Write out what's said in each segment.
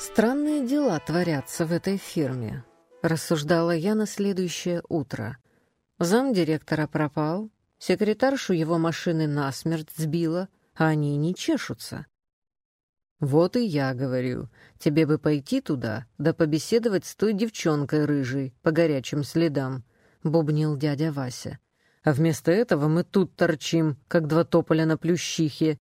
Странные дела творятся в этой фирме, рассуждала я на следующее утро. Замдиректора пропал, секретаршу его машины насмерть сбила, а они не чешутся. «Вот и я говорю, тебе бы пойти туда, да побеседовать с той девчонкой рыжей по горячим следам», — бубнил дядя Вася. «А вместо этого мы тут торчим, как два тополя на плющихе,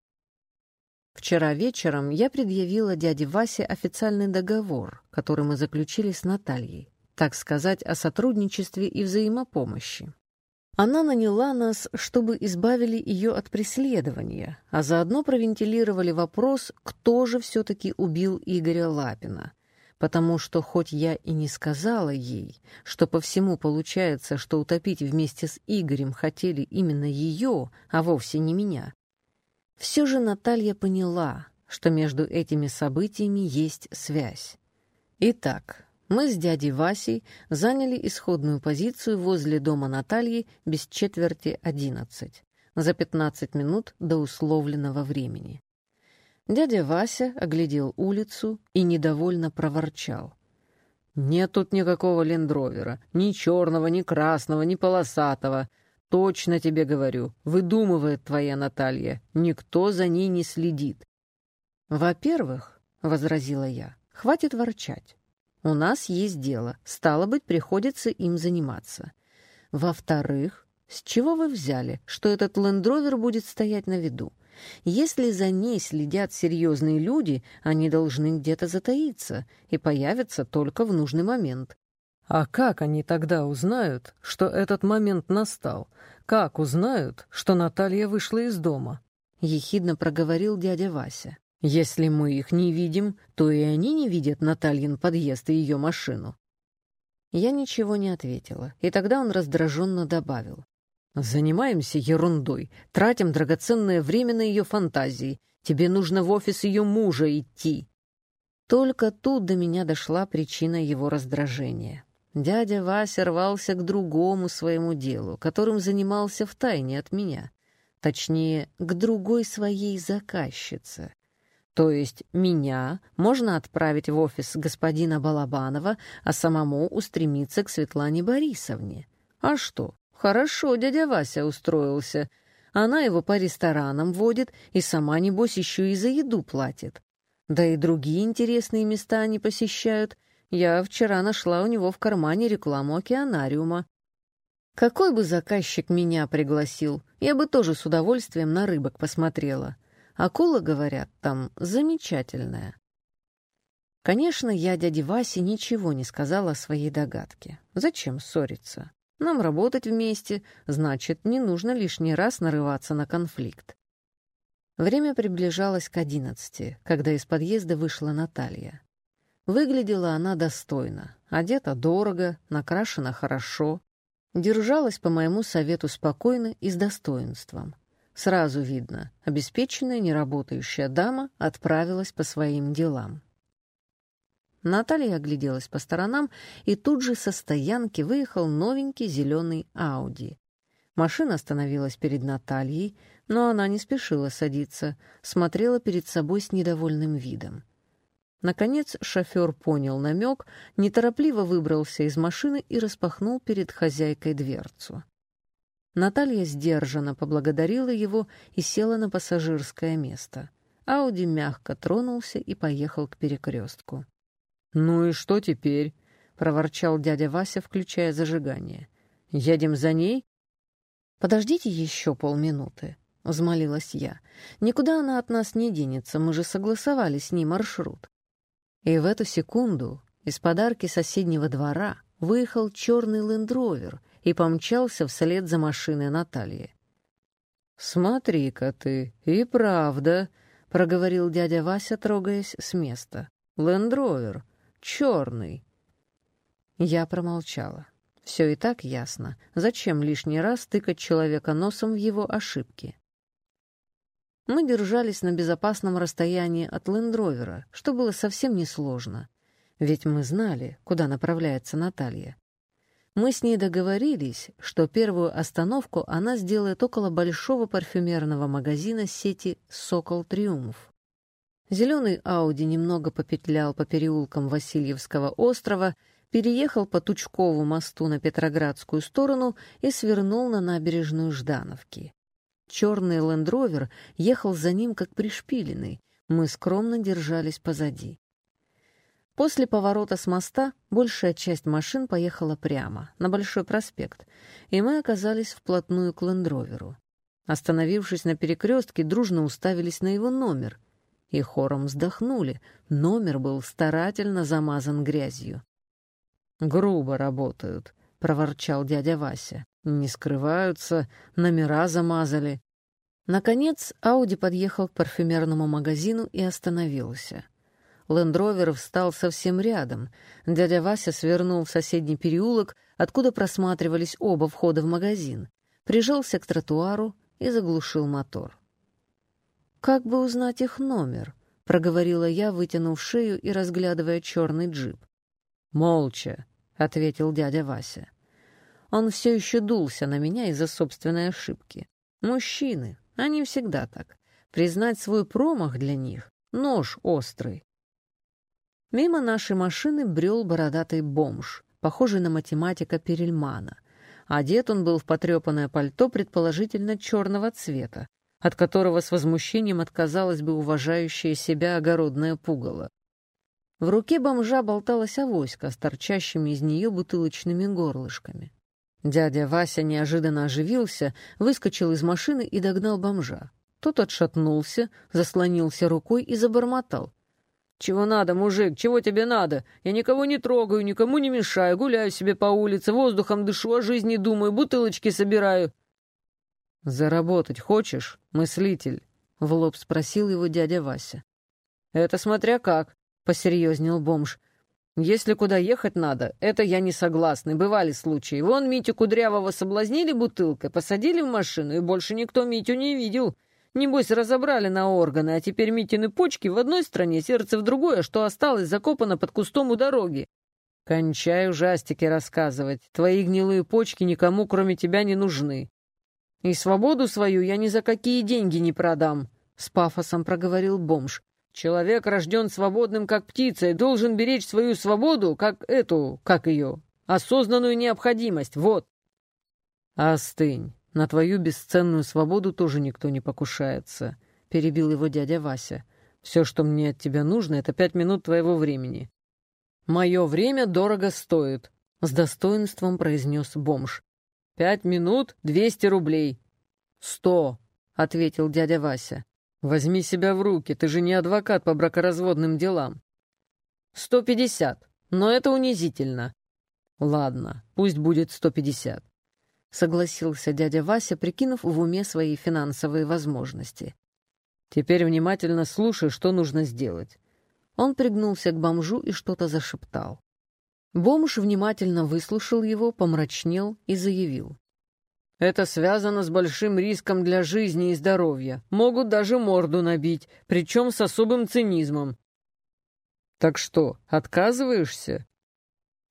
Вчера вечером я предъявила дяде Васе официальный договор, который мы заключили с Натальей, так сказать, о сотрудничестве и взаимопомощи. Она наняла нас, чтобы избавили ее от преследования, а заодно провентилировали вопрос, кто же все-таки убил Игоря Лапина. Потому что хоть я и не сказала ей, что по всему получается, что утопить вместе с Игорем хотели именно ее, а вовсе не меня, все же Наталья поняла, что между этими событиями есть связь. Итак, мы с дядей Васей заняли исходную позицию возле дома Натальи без четверти одиннадцать, за пятнадцать минут до условленного времени. Дядя Вася оглядел улицу и недовольно проворчал. «Нет тут никакого лендровера, ни черного, ни красного, ни полосатого. Точно тебе говорю, выдумывает твоя Наталья, никто за ней не следит. Во-первых, — возразила я, — хватит ворчать. У нас есть дело, стало быть, приходится им заниматься. Во-вторых, с чего вы взяли, что этот лендровер будет стоять на виду? Если за ней следят серьезные люди, они должны где-то затаиться и появятся только в нужный момент. А как они тогда узнают, что этот момент настал? Как узнают, что Наталья вышла из дома? Ехидно проговорил дядя Вася. Если мы их не видим, то и они не видят Натальин подъезд и ее машину. Я ничего не ответила, и тогда он раздраженно добавил. «Занимаемся ерундой, тратим драгоценное время на ее фантазии. Тебе нужно в офис ее мужа идти». Только тут до меня дошла причина его раздражения. Дядя Вася рвался к другому своему делу, которым занимался втайне от меня. Точнее, к другой своей заказчице. То есть меня можно отправить в офис господина Балабанова, а самому устремиться к Светлане Борисовне. А что? Хорошо дядя Вася устроился. Она его по ресторанам водит и сама, небось, еще и за еду платит. Да и другие интересные места они посещают — я вчера нашла у него в кармане рекламу океанариума. Какой бы заказчик меня пригласил, я бы тоже с удовольствием на рыбок посмотрела. Акула, говорят, там замечательная. Конечно, я дяде Васе ничего не сказала о своей догадке. Зачем ссориться? Нам работать вместе, значит, не нужно лишний раз нарываться на конфликт. Время приближалось к одиннадцати, когда из подъезда вышла Наталья. Выглядела она достойно, одета дорого, накрашена хорошо, держалась по моему совету спокойно и с достоинством. Сразу видно, обеспеченная неработающая дама отправилась по своим делам. Наталья огляделась по сторонам, и тут же со стоянки выехал новенький зеленый Ауди. Машина остановилась перед Натальей, но она не спешила садиться, смотрела перед собой с недовольным видом. Наконец шофер понял намек, неторопливо выбрался из машины и распахнул перед хозяйкой дверцу. Наталья сдержанно поблагодарила его и села на пассажирское место. Ауди мягко тронулся и поехал к перекрестку. «Ну и что теперь?» — проворчал дядя Вася, включая зажигание. «Едем за ней?» «Подождите еще полминуты», — взмолилась я. «Никуда она от нас не денется, мы же согласовали с ней маршрут». И в эту секунду из подарки соседнего двора выехал черный лендровер и помчался вслед за машиной Натальи. «Смотри-ка ты, и правда», — проговорил дядя Вася, трогаясь с места. «Лендровер, черный». Я промолчала. Все и так ясно. Зачем лишний раз тыкать человека носом в его ошибки? Мы держались на безопасном расстоянии от лендровера, что было совсем несложно. Ведь мы знали, куда направляется Наталья. Мы с ней договорились, что первую остановку она сделает около большого парфюмерного магазина сети «Сокол Триумф». Зеленый Ауди немного попетлял по переулкам Васильевского острова, переехал по Тучкову мосту на Петроградскую сторону и свернул на набережную Ждановки. Черный лендровер ехал за ним как пришпиленный, мы скромно держались позади. После поворота с моста большая часть машин поехала прямо, на Большой проспект, и мы оказались вплотную к лендроверу. Остановившись на перекрестке, дружно уставились на его номер — и хором вздохнули. Номер был старательно замазан грязью. «Грубо работают», — проворчал дядя Вася. «Не скрываются, номера замазали». Наконец Ауди подъехал к парфюмерному магазину и остановился. Лендровер встал совсем рядом. Дядя Вася свернул в соседний переулок, откуда просматривались оба входа в магазин, прижался к тротуару и заглушил мотор. «Как бы узнать их номер?» — проговорила я, вытянув шею и разглядывая черный джип. «Молча», — ответил дядя Вася. Он все еще дулся на меня из-за собственной ошибки. Мужчины, они всегда так. Признать свой промах для них — нож острый. Мимо нашей машины брел бородатый бомж, похожий на математика Перельмана. Одет он был в потрепанное пальто, предположительно черного цвета, от которого с возмущением отказалась бы уважающая себя огородная пугало. В руке бомжа болталась авоська с торчащими из нее бутылочными горлышками. Дядя Вася неожиданно оживился, выскочил из машины и догнал бомжа. Тот отшатнулся, заслонился рукой и забормотал. «Чего надо, мужик? Чего тебе надо? Я никого не трогаю, никому не мешаю, гуляю себе по улице, воздухом дышу, о жизни думаю, бутылочки собираю. «Заработать хочешь, мыслитель?» — в лоб спросил его дядя Вася. «Это смотря как», — посерьезнел бомж. «Если куда ехать надо, это я не согласный. Бывали случаи. Вон Митю Кудрявого соблазнили бутылкой, посадили в машину, и больше никто Митю не видел. Небось, разобрали на органы, а теперь Митины почки в одной стране, сердце в другой, а что осталось, закопано под кустом у дороги. Кончай ужастики рассказывать. Твои гнилые почки никому, кроме тебя, не нужны. «И свободу свою я ни за какие деньги не продам», — с пафосом проговорил бомж. «Человек рожден свободным, как птица, и должен беречь свою свободу, как эту, как ее, осознанную необходимость, вот». «Остынь, на твою бесценную свободу тоже никто не покушается», — перебил его дядя Вася. «Все, что мне от тебя нужно, это пять минут твоего времени». «Мое время дорого стоит», — с достоинством произнес бомж. «Пять минут — двести рублей». «Сто», — ответил дядя Вася. «Возьми себя в руки, ты же не адвокат по бракоразводным делам». «Сто пятьдесят, но это унизительно». «Ладно, пусть будет сто пятьдесят», — согласился дядя Вася, прикинув в уме свои финансовые возможности. «Теперь внимательно слушай, что нужно сделать». Он пригнулся к бомжу и что-то зашептал. Бомж внимательно выслушал его, помрачнел и заявил. «Это связано с большим риском для жизни и здоровья. Могут даже морду набить, причем с особым цинизмом». «Так что, отказываешься?»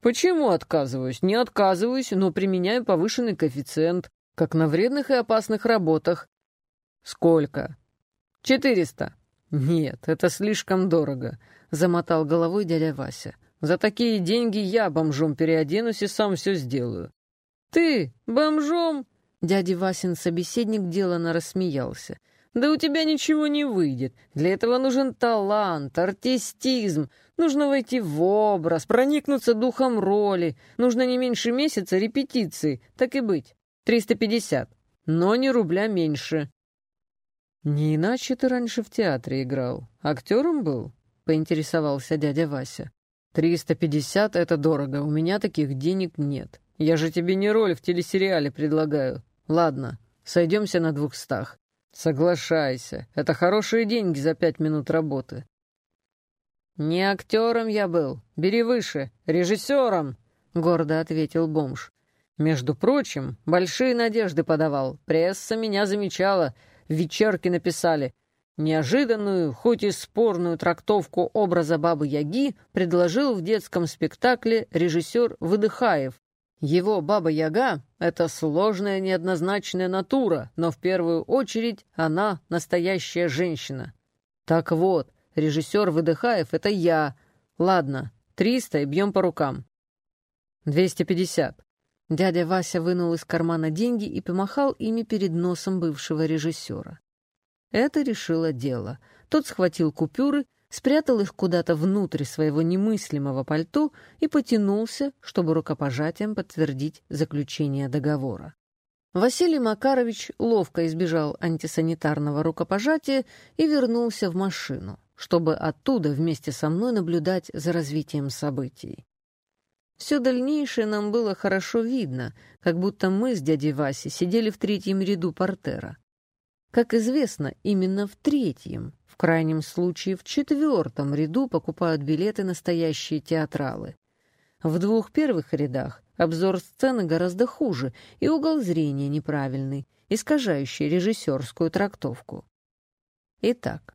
«Почему отказываюсь? Не отказываюсь, но применяю повышенный коэффициент, как на вредных и опасных работах». «Сколько?» «Четыреста». «Нет, это слишком дорого», — замотал головой дядя Вася. За такие деньги я бомжом переоденусь и сам все сделаю. Ты бомжом? Дядя Васин собеседник делано рассмеялся. Да у тебя ничего не выйдет. Для этого нужен талант, артистизм. Нужно войти в образ, проникнуться духом роли. Нужно не меньше месяца репетиции. Так и быть. 350. Но не рубля меньше. Не иначе ты раньше в театре играл. Актером был? Поинтересовался дядя Вася. «Триста пятьдесят — это дорого, у меня таких денег нет. Я же тебе не роль в телесериале предлагаю. Ладно, сойдемся на двухстах. Соглашайся, это хорошие деньги за пять минут работы». «Не актером я был, бери выше, режиссером», — гордо ответил бомж. «Между прочим, большие надежды подавал, пресса меня замечала, в вечерке написали — Неожиданную, хоть и спорную трактовку образа Бабы-Яги предложил в детском спектакле режиссер Выдыхаев. Его Баба-Яга — это сложная неоднозначная натура, но в первую очередь она настоящая женщина. Так вот, Режиссер Выдыхаев — это я. Ладно, триста и бьем по рукам. Двести пятьдесят. Дядя Вася вынул из кармана деньги и помахал ими перед носом бывшего режиссера. Это решило дело. Тот схватил купюры, спрятал их куда-то внутрь своего немыслимого пальто и потянулся, чтобы рукопожатием подтвердить заключение договора. Василий Макарович ловко избежал антисанитарного рукопожатия и вернулся в машину, чтобы оттуда вместе со мной наблюдать за развитием событий. Все дальнейшее нам было хорошо видно, как будто мы с дядей Васей сидели в третьем ряду портера. Как известно, именно в третьем, в крайнем случае в четвертом ряду покупают билеты настоящие театралы. В двух первых рядах обзор сцены гораздо хуже и угол зрения неправильный, искажающий режиссерскую трактовку. Итак,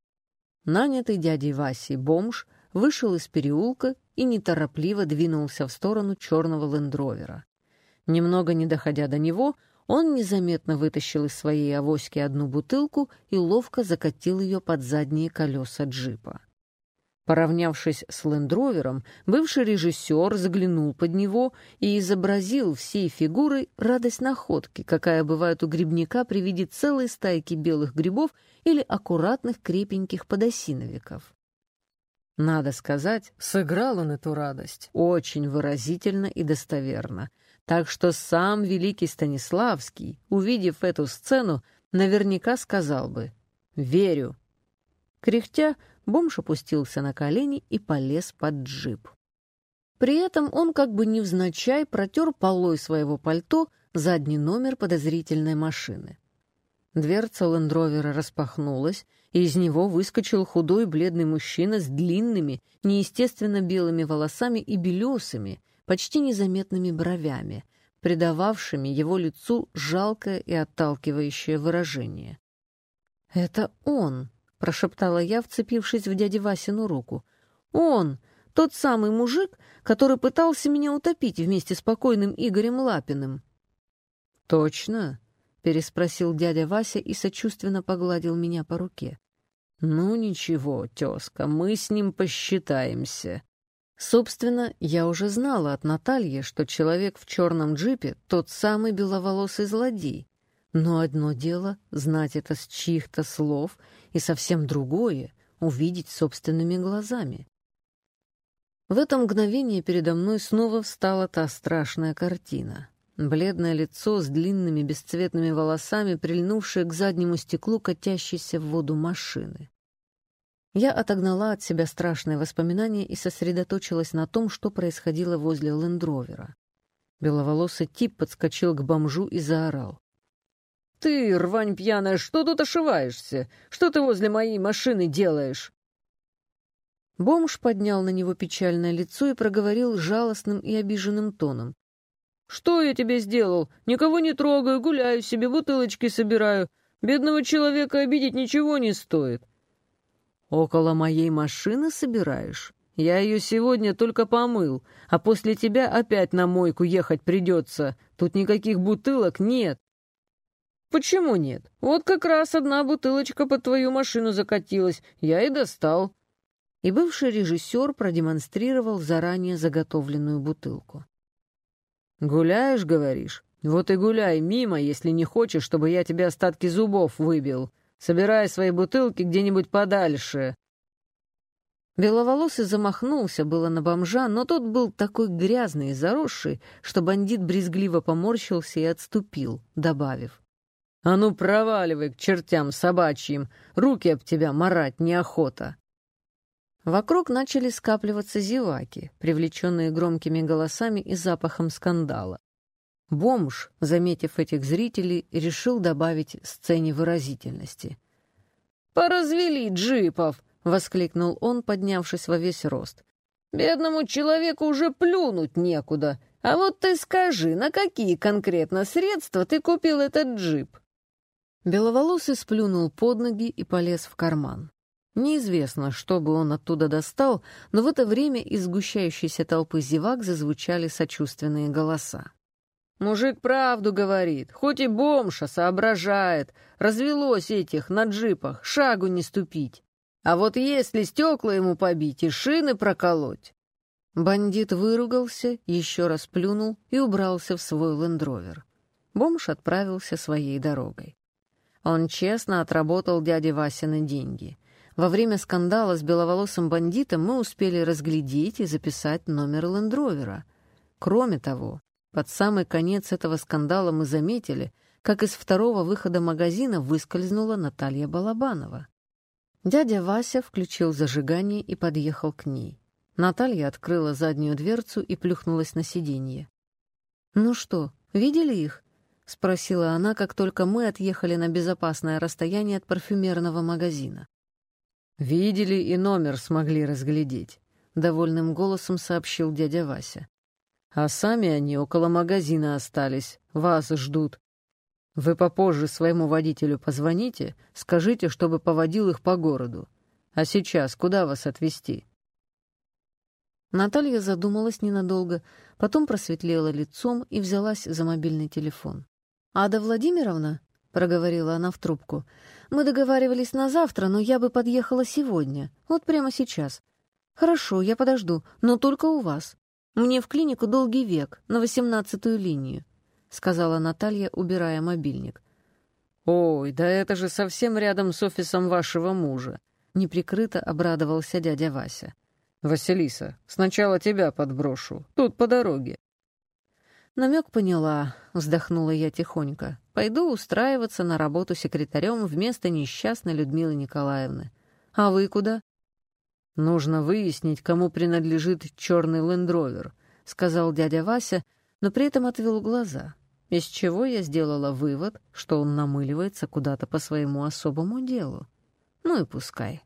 нанятый дядей Васей бомж вышел из переулка и неторопливо двинулся в сторону черного лендровера. Немного не доходя до него, он незаметно вытащил из своей авоськи одну бутылку и ловко закатил ее под задние колеса джипа. Поравнявшись с лендровером, бывший режиссер заглянул под него и изобразил всей фигурой радость находки, какая бывает у грибника при виде целой стайки белых грибов или аккуратных крепеньких подосиновиков. Надо сказать, сыграл он эту радость очень выразительно и достоверно, так что сам великий Станиславский, увидев эту сцену, наверняка сказал бы «Верю». Кряхтя, бомж опустился на колени и полез под джип. При этом он как бы невзначай протер полой своего пальто задний номер подозрительной машины. Дверца лендровера распахнулась, и из него выскочил худой бледный мужчина с длинными, неестественно белыми волосами и белесыми, почти незаметными бровями, придававшими его лицу жалкое и отталкивающее выражение. «Это он!» — прошептала я, вцепившись в дяде Васину руку. «Он! Тот самый мужик, который пытался меня утопить вместе с покойным Игорем Лапиным!» «Точно?» — переспросил дядя Вася и сочувственно погладил меня по руке. «Ну ничего, тезка, мы с ним посчитаемся. Собственно, я уже знала от Натальи, что человек в черном джипе — тот самый беловолосый злодей. Но одно дело — знать это с чьих-то слов, и совсем другое — увидеть собственными глазами. В это мгновение передо мной снова встала та страшная картина. Бледное лицо с длинными бесцветными волосами, прильнувшее к заднему стеклу катящейся в воду машины. Я отогнала от себя страшные воспоминания и сосредоточилась на том, что происходило возле лендровера. Беловолосый тип подскочил к бомжу и заорал. «Ты, рвань пьяная, что тут ошиваешься? Что ты возле моей машины делаешь?» Бомж поднял на него печальное лицо и проговорил жалостным и обиженным тоном. «Что я тебе сделал? Никого не трогаю, гуляю себе, бутылочки собираю. Бедного человека обидеть ничего не стоит. «Около моей машины собираешь? Я ее сегодня только помыл, а после тебя опять на мойку ехать придется. Тут никаких бутылок нет». «Почему нет? Вот как раз одна бутылочка под твою машину закатилась. Я и достал». И бывший режиссер продемонстрировал заранее заготовленную бутылку. «Гуляешь, говоришь? Вот и гуляй мимо, если не хочешь, чтобы я тебе остатки зубов выбил. Собирай свои бутылки где-нибудь подальше». Беловолосый замахнулся было на бомжа, но тот был такой грязный и заросший, что бандит брезгливо поморщился и отступил, добавив. «А ну проваливай к чертям собачьим, руки об тебя марать неохота». Вокруг начали скапливаться зеваки, привлеченные громкими голосами и запахом скандала. Бомж, заметив этих зрителей, решил добавить сцене выразительности. «Поразвели джипов!» — воскликнул он, поднявшись во весь рост. «Бедному человеку уже плюнуть некуда. А вот ты скажи, на какие конкретно средства ты купил этот джип?» Беловолосый сплюнул под ноги и полез в карман. Неизвестно, что бы он оттуда достал, но в это время из сгущающейся толпы зевак зазвучали сочувственные голоса. Мужик правду говорит, хоть и бомж, а соображает. Развелось этих на джипах, шагу не ступить. А вот если стекла ему побить и шины проколоть...» Бандит выругался, еще раз плюнул и убрался в свой лендровер. Бомж отправился своей дорогой. Он честно отработал дяде Васины деньги. Во время скандала с беловолосым бандитом мы успели разглядеть и записать номер лендровера. Кроме того, под самый конец этого скандала мы заметили, как из второго выхода магазина выскользнула Наталья Балабанова. Дядя Вася включил зажигание и подъехал к ней. Наталья открыла заднюю дверцу и плюхнулась на сиденье. «Ну что, видели их?» — спросила она, как только мы отъехали на безопасное расстояние от парфюмерного магазина. «Видели и номер смогли разглядеть», — довольным голосом сообщил дядя Вася. «А сами они около магазина остались, вас ждут. Вы попозже своему водителю позвоните, скажите, чтобы поводил их по городу. А сейчас куда вас отвезти?» Наталья задумалась ненадолго, потом просветлела лицом и взялась за мобильный телефон. «Ада Владимировна?» — проговорила она в трубку. «Мы договаривались на завтра, но я бы подъехала сегодня, вот прямо сейчас. Хорошо, я подожду, но только у вас. Мне в клинику долгий век, на восемнадцатую линию», — сказала Наталья, убирая мобильник. «Ой, да это же совсем рядом с офисом вашего мужа», — неприкрыто обрадовался дядя Вася. «Василиса, сначала тебя подброшу. Тут по дороге». Намек поняла, вздохнула я тихонько. Пойду устраиваться на работу секретарем вместо несчастной Людмилы Николаевны. А вы куда? Нужно выяснить, кому принадлежит черный лендровер, сказал дядя Вася, но при этом отвел глаза, из чего я сделала вывод, что он намыливается куда-то по своему особому делу. Ну и пускай.